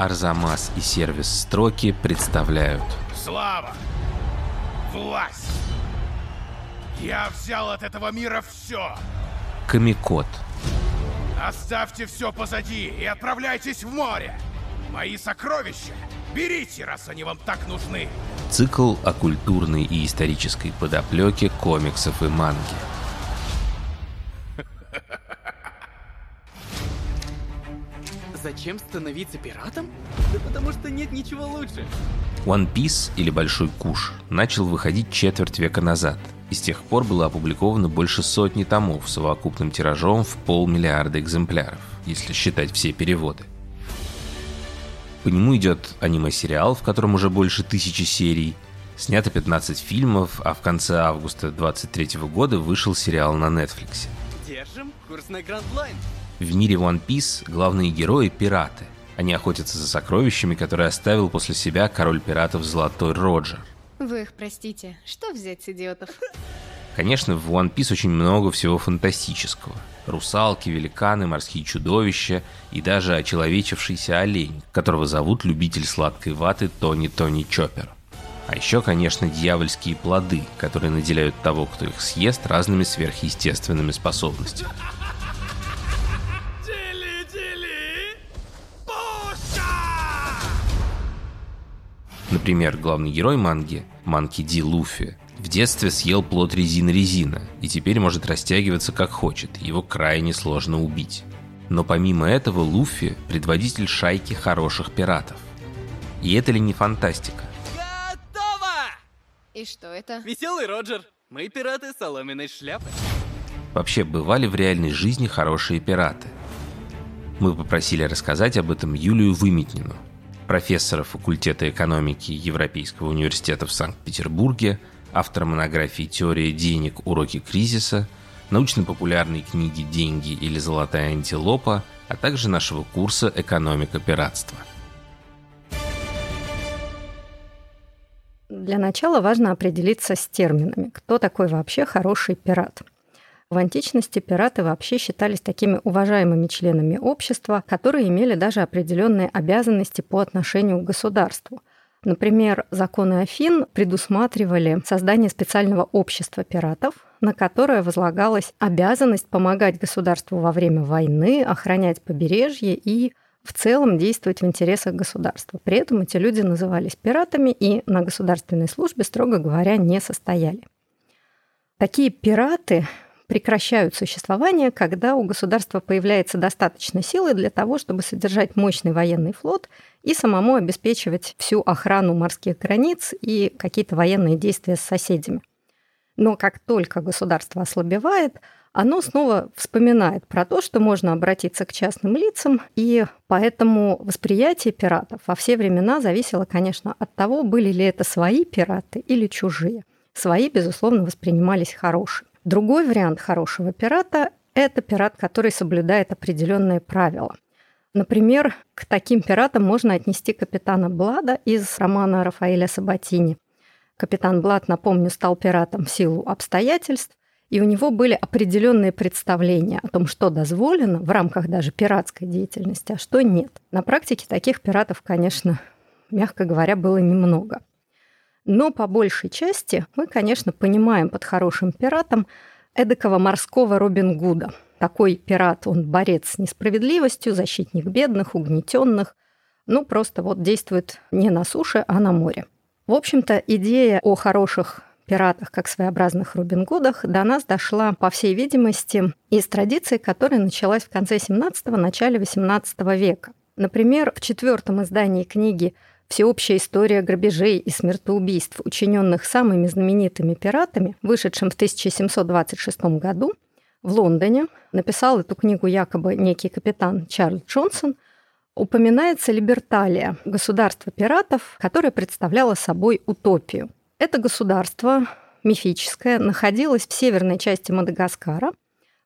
Арзамас и сервис Строки представляют Слава! Власть! Я взял от этого мира все! Комикот Оставьте все позади и отправляйтесь в море! Мои сокровища берите, раз они вам так нужны! Цикл о культурной и исторической подоплеке комиксов и манги. Зачем становиться пиратом? Да потому что нет ничего лучше. One Piece или Большой Куш начал выходить четверть века назад, и с тех пор было опубликовано больше сотни томов с совокупным тиражом в полмиллиарда экземпляров, если считать все переводы. По нему идет аниме-сериал, в котором уже больше тысячи серий, снято 15 фильмов, а в конце августа 23 года вышел сериал на Netflix. Держим курс на Гранд Лайн. В мире One Piece главные герои – пираты. Они охотятся за сокровищами, которые оставил после себя король пиратов Золотой Роджер. Вы их простите. Что взять с идиотов? Конечно, в One Piece очень много всего фантастического. Русалки, великаны, морские чудовища и даже очеловечившийся олень, которого зовут любитель сладкой ваты Тони Тони Чоппер. А еще, конечно, дьявольские плоды, которые наделяют того, кто их съест, разными сверхъестественными способностями. Например, главный герой манги, Манки Ди Луфи, в детстве съел плод резина-резина и теперь может растягиваться как хочет, его крайне сложно убить. Но помимо этого Луфи – предводитель шайки хороших пиратов. И это ли не фантастика? Готово! И что это? Веселый Роджер. Мы пираты соломенной шляпы. Вообще, бывали в реальной жизни хорошие пираты? Мы попросили рассказать об этом Юлию Выметнину, профессора факультета экономики Европейского университета в Санкт-Петербурге, автора монографии «Теория денег. Уроки кризиса», научно-популярной книги «Деньги или золотая антилопа», а также нашего курса «Экономика пиратства». Для начала важно определиться с терминами. Кто такой вообще хороший пират? В античности пираты вообще считались такими уважаемыми членами общества, которые имели даже определенные обязанности по отношению к государству. Например, законы Афин предусматривали создание специального общества пиратов, на которое возлагалась обязанность помогать государству во время войны, охранять побережье и в целом действовать в интересах государства. При этом эти люди назывались пиратами и на государственной службе, строго говоря, не состояли. Такие пираты прекращают существование, когда у государства появляется достаточно силы для того, чтобы содержать мощный военный флот и самому обеспечивать всю охрану морских границ и какие-то военные действия с соседями. Но как только государство ослабевает, оно снова вспоминает про то, что можно обратиться к частным лицам, и поэтому восприятие пиратов во все времена зависело, конечно, от того, были ли это свои пираты или чужие. Свои, безусловно, воспринимались хорошими. Другой вариант хорошего пирата – это пират, который соблюдает определенные правила. Например, к таким пиратам можно отнести капитана Блада из романа Рафаэля Сабатини. Капитан Блад, напомню, стал пиратом в силу обстоятельств, и у него были определенные представления о том, что дозволено в рамках даже пиратской деятельности, а что нет. На практике таких пиратов, конечно, мягко говоря, было немного. Но по большей части мы, конечно, понимаем под хорошим пиратом эдакого морского Робин Гуда. Такой пират, он борец с несправедливостью, защитник бедных, угнетенных. Ну, просто вот действует не на суше, а на море. В общем-то, идея о хороших пиратах, как своеобразных Робин Гудах, до нас дошла, по всей видимости, из традиции, которая началась в конце 17-го, начале 18 века. Например, в четвертом издании книги Всеобщая история грабежей и смертоубийств, учиненных самыми знаменитыми пиратами, вышедшим в 1726 году в Лондоне, написал эту книгу якобы некий капитан Чарльз Джонсон, упоминается Либерталия, государство пиратов, которое представляло собой утопию. Это государство мифическое находилось в северной части Мадагаскара,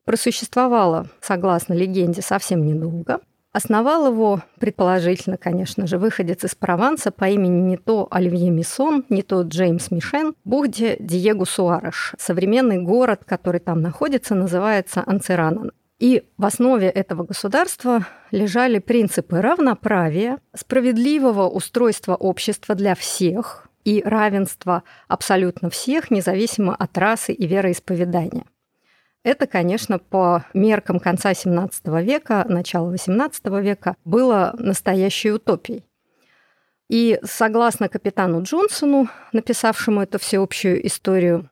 просуществовало, согласно легенде, совсем недолго – Основал его, предположительно, конечно же, выходец из Прованса по имени не то Оливье Миссон, не то Джеймс Мишен, Бухде Диего Суареш. Современный город, который там находится, называется Анцеранан. И в основе этого государства лежали принципы равноправия, справедливого устройства общества для всех и равенства абсолютно всех, независимо от расы и вероисповедания. Это, конечно, по меркам конца XVII века, начала XVIII века было настоящей утопией. И согласно капитану Джонсону, написавшему эту всеобщую историю,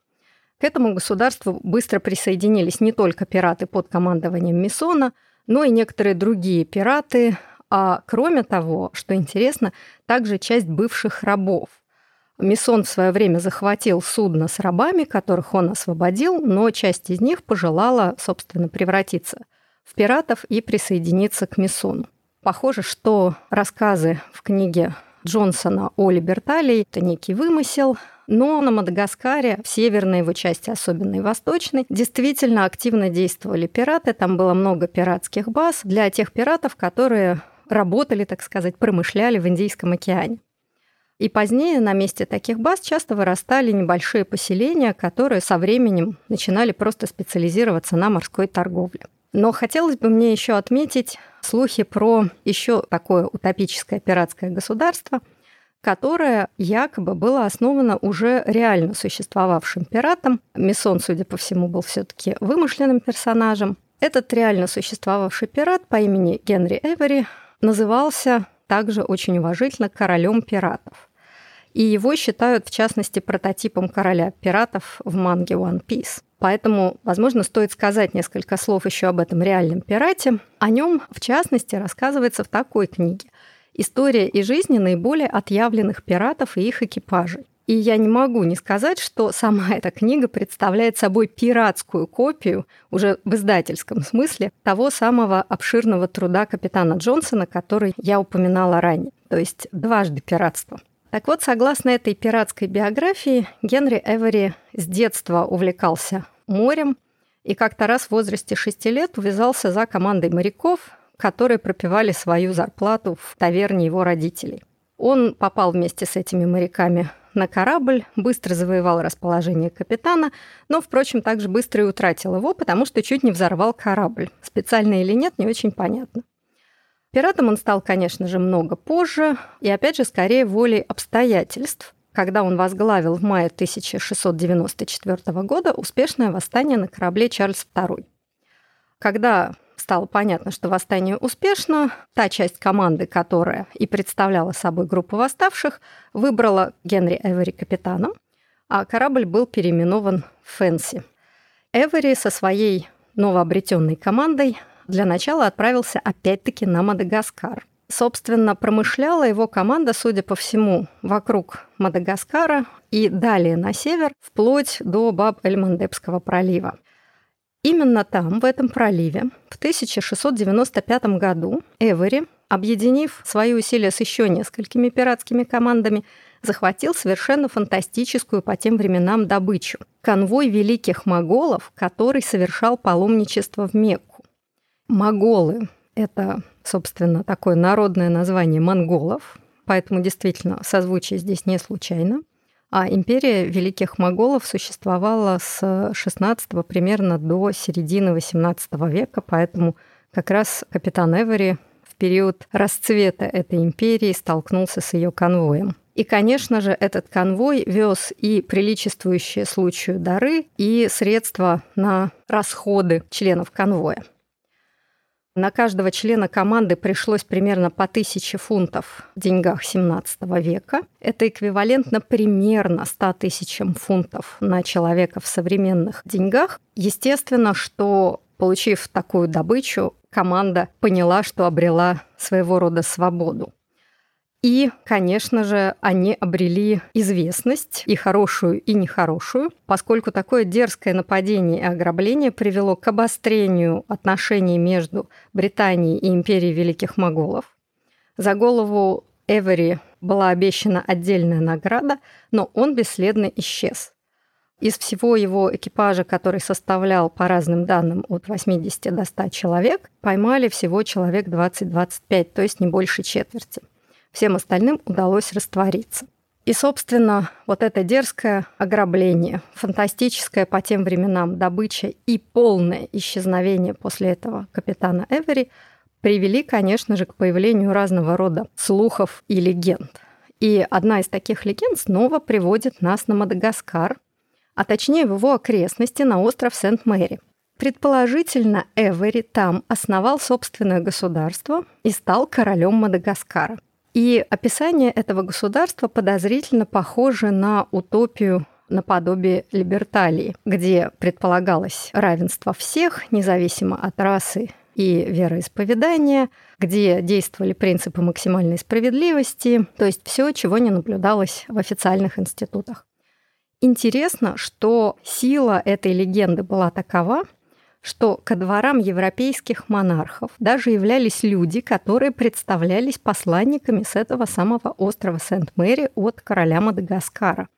к этому государству быстро присоединились не только пираты под командованием Миссона, но и некоторые другие пираты, а кроме того, что интересно, также часть бывших рабов. Мисон в свое время захватил судно с рабами, которых он освободил, но часть из них пожелала, собственно, превратиться в пиратов и присоединиться к Миссону. Похоже, что рассказы в книге Джонсона о Либерталии – это некий вымысел, но на Мадагаскаре, в северной его части, особенно и восточной, действительно активно действовали пираты. Там было много пиратских баз для тех пиратов, которые работали, так сказать, промышляли в Индийском океане. И позднее на месте таких баз часто вырастали небольшие поселения, которые со временем начинали просто специализироваться на морской торговле. Но хотелось бы мне еще отметить слухи про еще такое утопическое пиратское государство, которое якобы было основано уже реально существовавшим пиратом. Мессон, судя по всему, был все-таки вымышленным персонажем. Этот реально существовавший пират по имени Генри Эвери назывался также очень уважительно королем пиратов. И его считают, в частности, прототипом короля пиратов в манге One Piece. Поэтому, возможно, стоит сказать несколько слов еще об этом реальном пирате. О нем, в частности, рассказывается в такой книге «История и жизни наиболее отъявленных пиратов и их экипажей». И я не могу не сказать, что сама эта книга представляет собой пиратскую копию, уже в издательском смысле, того самого обширного труда капитана Джонсона, который я упоминала ранее, то есть дважды пиратство. Так вот, согласно этой пиратской биографии, Генри Эвери с детства увлекался морем и как-то раз в возрасте шести лет увязался за командой моряков, которые пропивали свою зарплату в таверне его родителей. Он попал вместе с этими моряками на корабль, быстро завоевал расположение капитана, но, впрочем, также быстро и утратил его, потому что чуть не взорвал корабль. Специально или нет, не очень понятно. Пиратом он стал, конечно же, много позже, и опять же, скорее волей обстоятельств – когда он возглавил в мае 1694 года успешное восстание на корабле Чарльз II. Когда стало понятно, что восстание успешно, та часть команды, которая и представляла собой группу восставших, выбрала Генри Эвери капитаном, а корабль был переименован Фэнси. Эвери со своей новообретенной командой для начала отправился опять-таки на Мадагаскар – Собственно, промышляла его команда, судя по всему, вокруг Мадагаскара и далее на север, вплоть до Баб-эль-Мандебского пролива. Именно там, в этом проливе, в 1695 году Эвери, объединив свои усилия с еще несколькими пиратскими командами, захватил совершенно фантастическую по тем временам добычу – конвой великих моголов, который совершал паломничество в Мекку. Моголы – это собственно, такое народное название монголов, поэтому действительно созвучие здесь не случайно. А империя великих моголов существовала с 16 примерно до середины 18 века, поэтому как раз капитан Эвери в период расцвета этой империи столкнулся с ее конвоем. И, конечно же, этот конвой вез и приличествующие случаю дары, и средства на расходы членов конвоя. На каждого члена команды пришлось примерно по тысяче фунтов в деньгах 17 века. Это эквивалентно примерно 100 тысячам фунтов на человека в современных деньгах. Естественно, что получив такую добычу, команда поняла, что обрела своего рода свободу. И, конечно же, они обрели известность, и хорошую, и нехорошую, поскольку такое дерзкое нападение и ограбление привело к обострению отношений между Британией и империей Великих Моголов. За голову Эвери была обещана отдельная награда, но он бесследно исчез. Из всего его экипажа, который составлял по разным данным от 80 до 100 человек, поймали всего человек 20-25, то есть не больше четверти. Всем остальным удалось раствориться. И, собственно, вот это дерзкое ограбление, фантастическое по тем временам добыча и полное исчезновение после этого капитана Эвери привели, конечно же, к появлению разного рода слухов и легенд. И одна из таких легенд снова приводит нас на Мадагаскар, а точнее в его окрестности на остров Сент-Мэри. Предположительно, Эвери там основал собственное государство и стал королем Мадагаскара – и описание этого государства подозрительно похоже на утопию наподобие либерталии, где предполагалось равенство всех, независимо от расы и вероисповедания, где действовали принципы максимальной справедливости, то есть все, чего не наблюдалось в официальных институтах. Интересно, что сила этой легенды была такова, что ко дворам европейских монархов даже являлись люди, которые представлялись посланниками с этого самого острова Сент-Мэри от короля Мадагаскара.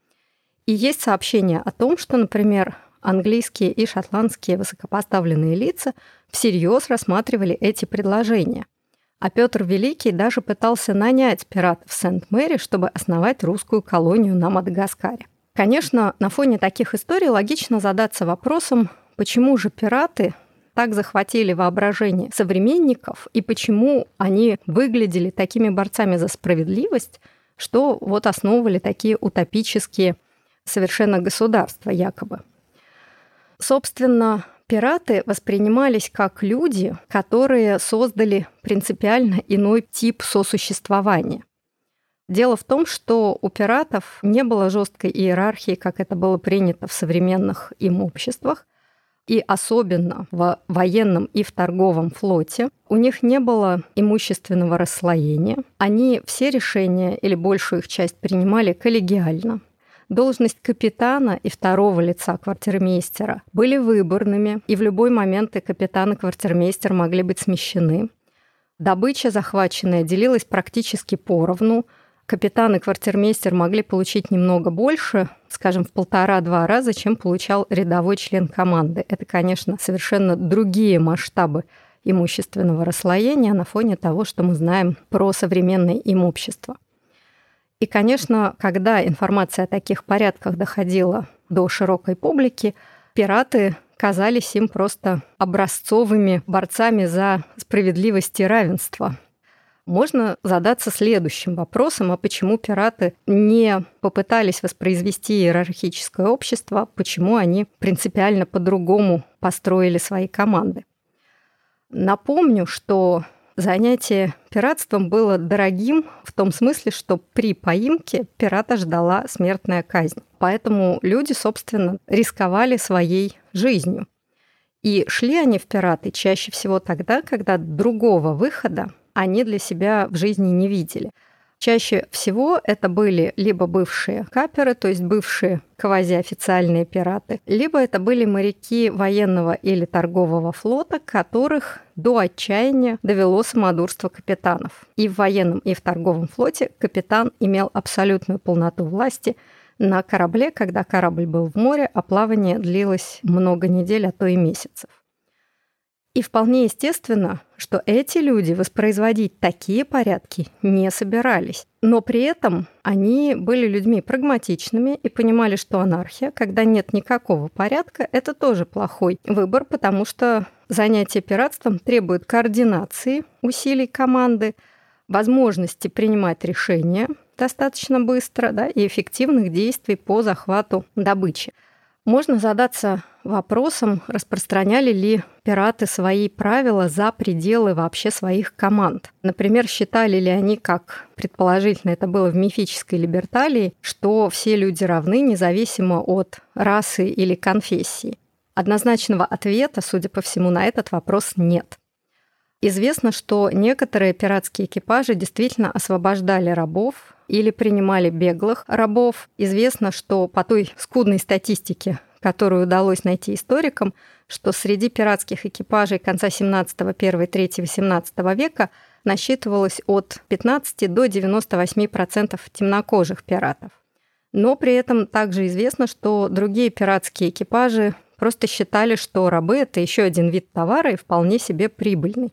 И есть сообщение о том, что, например, английские и шотландские высокопоставленные лица всерьез рассматривали эти предложения. А Петр Великий даже пытался нанять пиратов Сент-Мэри, чтобы основать русскую колонию на Мадагаскаре. Конечно, на фоне таких историй логично задаться вопросом, Почему же пираты так захватили воображение современников и почему они выглядели такими борцами за справедливость, что вот основывали такие утопические совершенно государства якобы. Собственно, пираты воспринимались как люди, которые создали принципиально иной тип сосуществования. Дело в том, что у пиратов не было жесткой иерархии, как это было принято в современных им обществах, и особенно в военном и в торговом флоте, у них не было имущественного расслоения. Они все решения или большую их часть принимали коллегиально. Должность капитана и второго лица квартирмейстера были выборными, и в любой момент и капитан, и квартирмейстер могли быть смещены. Добыча захваченная делилась практически поровну – капитан и квартирмейстер могли получить немного больше, скажем, в полтора-два раза, чем получал рядовой член команды. Это, конечно, совершенно другие масштабы имущественного расслоения на фоне того, что мы знаем про современное имущество. И, конечно, когда информация о таких порядках доходила до широкой публики, пираты казались им просто образцовыми борцами за справедливость и равенство можно задаться следующим вопросом, а почему пираты не попытались воспроизвести иерархическое общество, почему они принципиально по-другому построили свои команды. Напомню, что занятие пиратством было дорогим в том смысле, что при поимке пирата ждала смертная казнь. Поэтому люди, собственно, рисковали своей жизнью. И шли они в пираты чаще всего тогда, когда другого выхода они для себя в жизни не видели. Чаще всего это были либо бывшие каперы, то есть бывшие квазиофициальные пираты, либо это были моряки военного или торгового флота, которых до отчаяния довело самодурство капитанов. И в военном, и в торговом флоте капитан имел абсолютную полноту власти на корабле, когда корабль был в море, а плавание длилось много недель, а то и месяцев. И вполне естественно, что эти люди воспроизводить такие порядки не собирались. Но при этом они были людьми прагматичными и понимали, что анархия, когда нет никакого порядка, это тоже плохой выбор, потому что занятие пиратством требует координации усилий команды, возможности принимать решения достаточно быстро да, и эффективных действий по захвату добычи. Можно задаться вопросом, распространяли ли пираты свои правила за пределы вообще своих команд. Например, считали ли они, как предположительно это было в мифической либерталии, что все люди равны независимо от расы или конфессии. Однозначного ответа, судя по всему, на этот вопрос нет. Известно, что некоторые пиратские экипажи действительно освобождали рабов, или принимали беглых рабов. Известно, что по той скудной статистике, которую удалось найти историкам, что среди пиратских экипажей конца 17-го, 1 3 18 века насчитывалось от 15 до 98% темнокожих пиратов. Но при этом также известно, что другие пиратские экипажи просто считали, что рабы – это еще один вид товара и вполне себе прибыльный.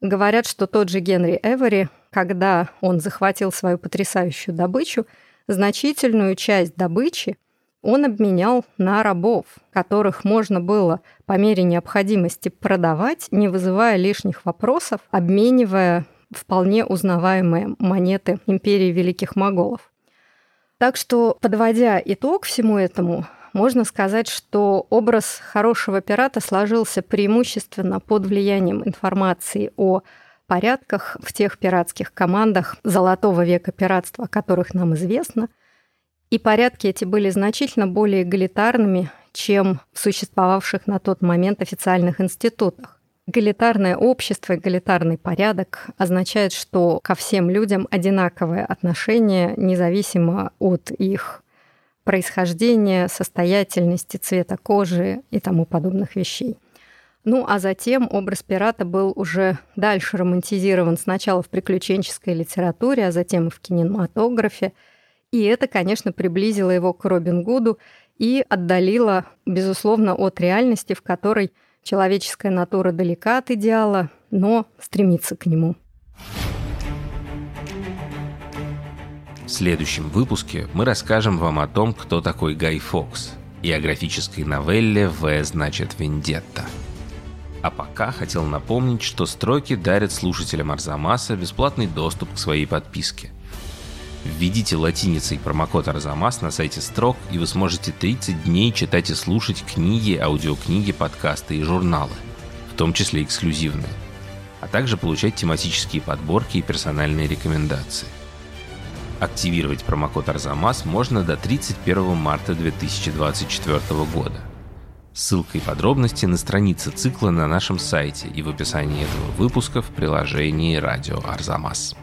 Говорят, что тот же Генри Эвери когда он захватил свою потрясающую добычу, значительную часть добычи он обменял на рабов, которых можно было по мере необходимости продавать, не вызывая лишних вопросов, обменивая вполне узнаваемые монеты империи Великих Моголов. Так что, подводя итог всему этому, можно сказать, что образ хорошего пирата сложился преимущественно под влиянием информации о порядках в тех пиратских командах золотого века пиратства, о которых нам известно. И порядки эти были значительно более эгалитарными, чем в существовавших на тот момент официальных институтах. Эгалитарное общество, эгалитарный порядок означает, что ко всем людям одинаковое отношение, независимо от их происхождения, состоятельности, цвета кожи и тому подобных вещей. Ну а затем образ пирата был уже дальше романтизирован сначала в приключенческой литературе, а затем и в кинематографе. И это, конечно, приблизило его к Робин Гуду и отдалило, безусловно, от реальности, в которой человеческая натура далека от идеала, но стремится к нему. В следующем выпуске мы расскажем вам о том, кто такой Гай Фокс, и о графической новелле «В значит Вендетта». А пока хотел напомнить, что строки дарят слушателям Арзамаса бесплатный доступ к своей подписке. Введите латиницей промокод Арзамас на сайте строк, и вы сможете 30 дней читать и слушать книги, аудиокниги, подкасты и журналы, в том числе эксклюзивные, а также получать тематические подборки и персональные рекомендации. Активировать промокод Арзамас можно до 31 марта 2024 года. Ссылка и подробности на странице цикла на нашем сайте и в описании этого выпуска в приложении «Радио Арзамас».